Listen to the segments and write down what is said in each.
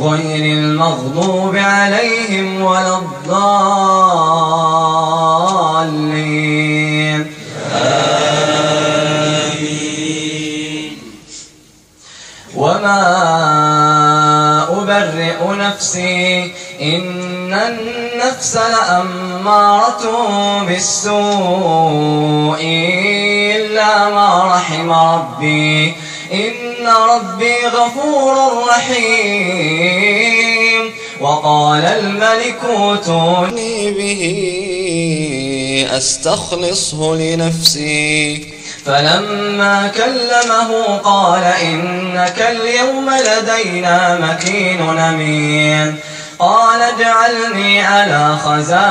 غير المغضوب عليهم ولا الضالين. وما أبرئ نفسي إن النفس لأمارة بالسوء إلا ما رحم ربي. إن ربي غفور رحيم وقال الملك اوتوني به أستخلصه لنفسي فلما كلمه قال إنك اليوم لدينا مكين أمين قال اجعلني على خزائن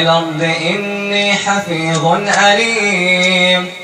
الأرض إني حفيظ عليم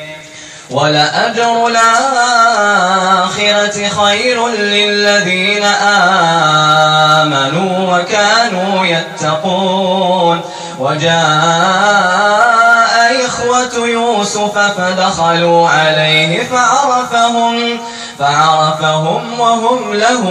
ولأجر الآخرة خير للذين آمنوا وكانوا يتقون. وجاء إخوة يوسف فدخلوا عليه فعرفهم فعرفهم وهم له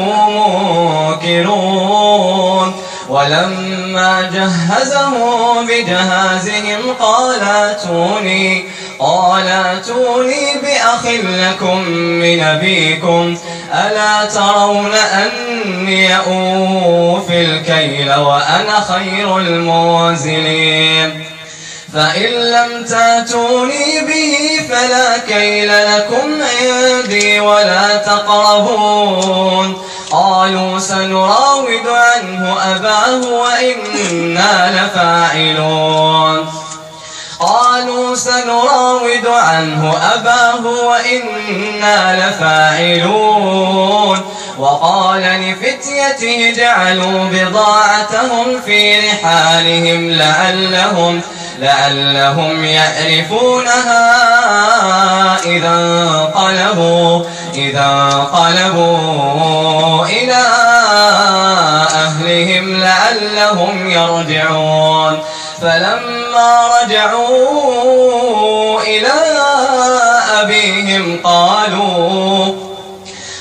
منكرون. ولما جهزهم بجهازهم قال اتوني قال اتوني بأخ لكم من أبيكم ألا ترون أني أوفي الكيل وأنا خير المنزلين؟ فإن لم تاتوني به فلا كيل لكم عندي ولا تقربون. قالوا سنراود عنه أباه وإنا لفاعلون. قالوا سنراود عنه أباه وإنا لفاعلون. وقال لفتيته جعلوا بضاعتهم في رحالهم لعلهم لعلهم يعرفونها إذا انقلبوا إذا انقلبوا إلى أهلهم لعلهم يرجعون. فلما رجعوا إلى أبيهم قالوا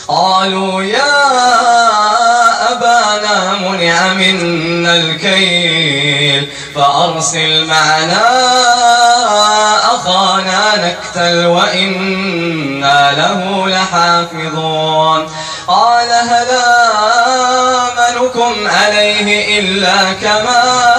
قالوا يا أبانا منع منا الكيل فأرسل معنا أخانا نكتل وإنا له لحافظون. قال هل آمنكم عليه إلا كما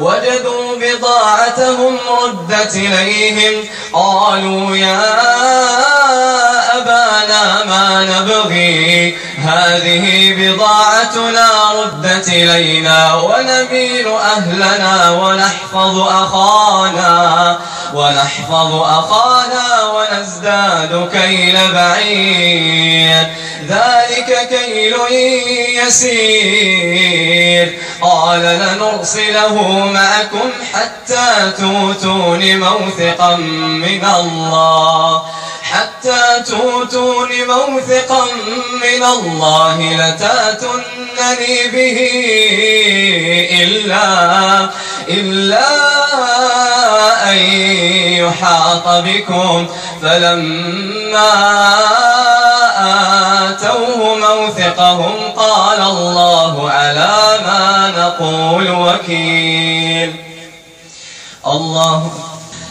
وجدوا بضاعتهم ردت إليهم. قالوا يا أبانا ما نبغي. هذه بضاعتنا ردت إلينا ونميل أهلنا ونحفظ أخانا ونحفظ أخانا ونزداد كيل بعيد ذلك كيل يسير. قال لنرسله معكم حتى توتون موثقا من الله. حتى توتون موثقا من الله لتاتنني به إلا إلا أن يحاط بكم. فلما آتوه موثقهم قال الله على ما نقول وكيل. الله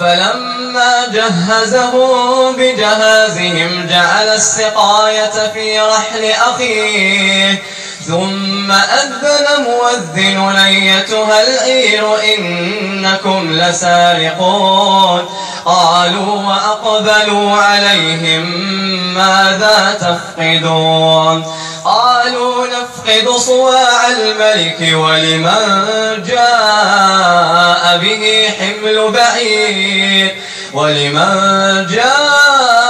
فلما جهزهم بجهازهم جعل السقاية في رحل أخيه ثم أذن مؤذن ليتها العير إنكم لسارقون. قالوا وأقبلوا عليهم ماذا تفقدون؟ قالوا نفقد صواع الملك ولمن جاء به حمل بعير. ولمن جاء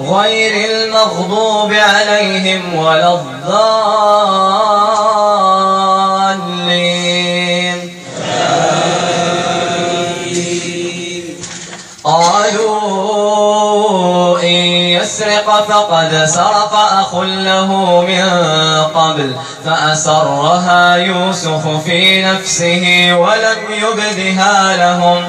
غير المغضوب عليهم ولا الضالين. قالوا إن يسرق فقد سرق أخ له من قبل فأسرها يوسف في نفسه ولم يبدها لهم.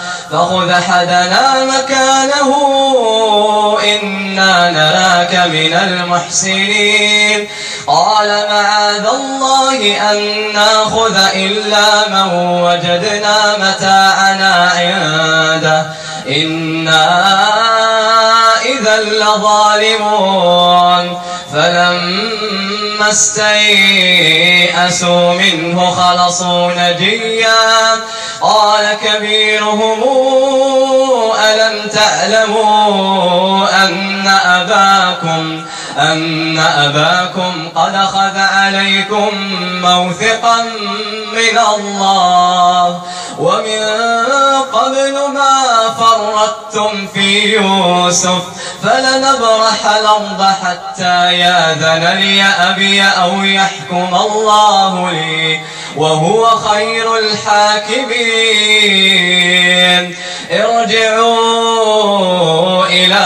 فخذ حدنا مكانه إنا نراك من المحسنين. قال معاذ الله أن ناخذ إلا من وجدنا متاعنا عنده. إنا إذا لظالمون. فلما استيئسوا منه خلصوا نجيا. قال كبيرهم ألم تعلموا أن أباكم أن أباكم قد أخذ عليكم موثقا من الله ومن قبل ما فرطتم في يوسف فلنبرح الأرض حتى ياذن لي أبي أو يحكم الله لي وهو خير الحاكمين. ارجعوا إلى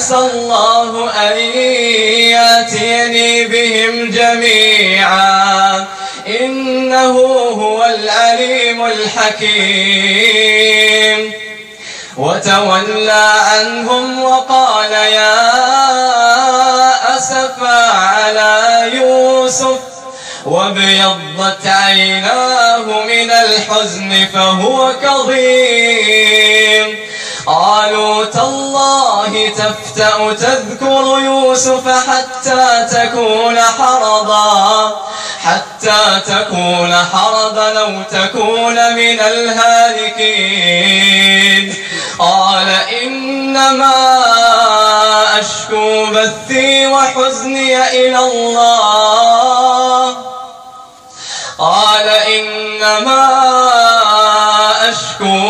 عسى الله أن يأتيني بهم جميعا. إنه هو العليم الحكيم. وتولى عنهم وقال يا أسفا على يوسف. وابيضت عيناه من الحزن فهو كظيم. قالوا تالله تفتأ تذكر يوسف حتى تكون حرضا حتى تكون حرضا أو تكون من الهالكين. قال إنما أشكو بثي وحزني إلى الله. قال إنما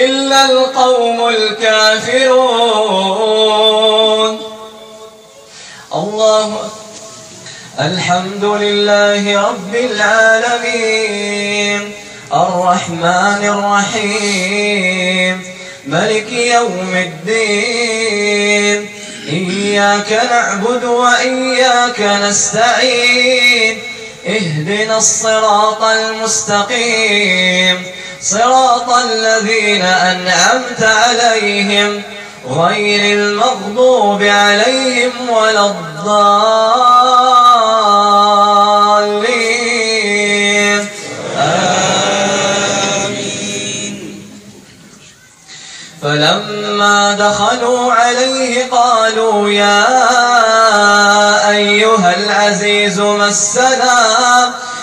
إلا القوم الكافرون. الله الحمد لله رب العالمين. الرحمن الرحيم. ملك يوم الدين. إياك نعبد وإياك نستعين. اهدنا الصراط المستقيم. صراط الذين أنعمت عليهم غير المغضوب عليهم ولا الضالين. آمين. فلما دخلوا عليه قالوا يا أيها العزيز مسنا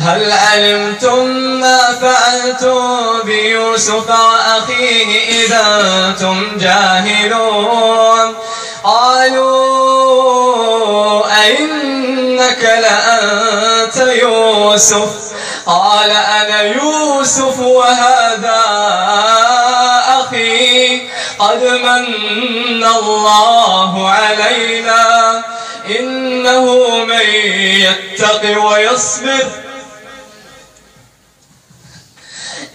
هل علمتم ما فعلتم بيوسف وأخيه إذا أنتم جاهلون؟ قالوا أئنك لأنت يوسف؟ قال أنا يوسف وهذا أخي قد من الله علينا. إنه من يتق ويصبر.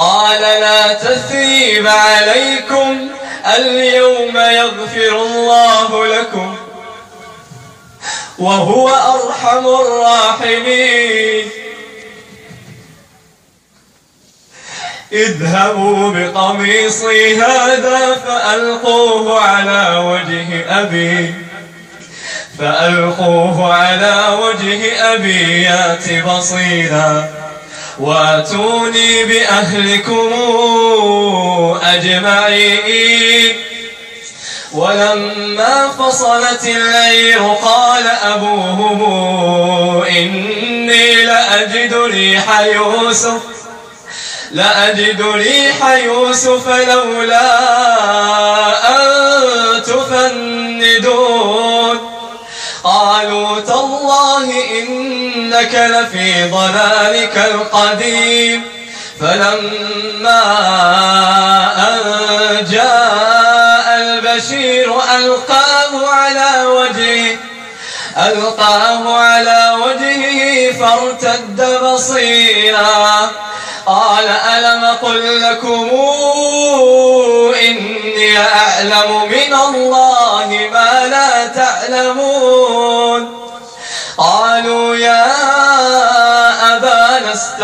قال لا تثريب عليكم اليوم يغفر الله لكم. وهو أرحم الراحمين. اذهبوا بقميصي هذا فألقوه على وجه أبي. فألقوه على وجه أبي يات بصيرا. واتوني بأهلكم أجمعين. ولما فصلت العير قال أبوهم إني لأجد ريح يوسف لأجد ريح يوسف لولا أن تفندون. قالوا تالله إنك لفي ضلالك القديم. فلما أن جاء البشير ألقاه على وجهه ألقاه على وجهه فارتد بصيرا. قال ألم قل لكم إني أعلم من الله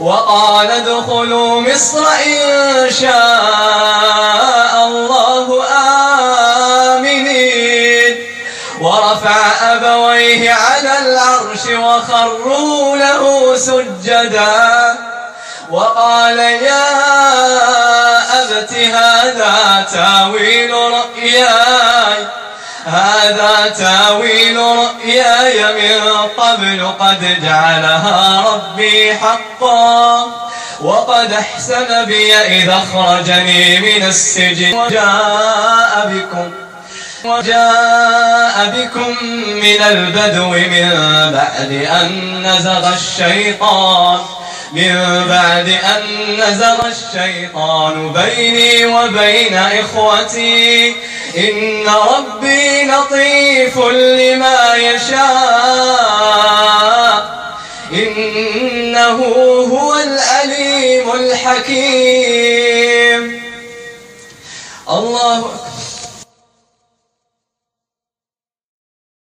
وقال ادخلوا مصر إن شاء الله آمنين. ورفع أبويه على العرش وخروا له سجدا. وقال يا أبت هذا تاويل رؤياي هذا تاويل رؤياي من قبل قد جعلها ربي حقا. وقد أحسن بي إذا أخرجني من السجن. وجاء بكم وجاء بكم من البدو من بعد أن نزغ الشيطان. من بعد أن نزغ الشيطان بيني وبين إخوتي. إن ربي لطيف لما يشاء. إنه هو الأليم الحكيم. الله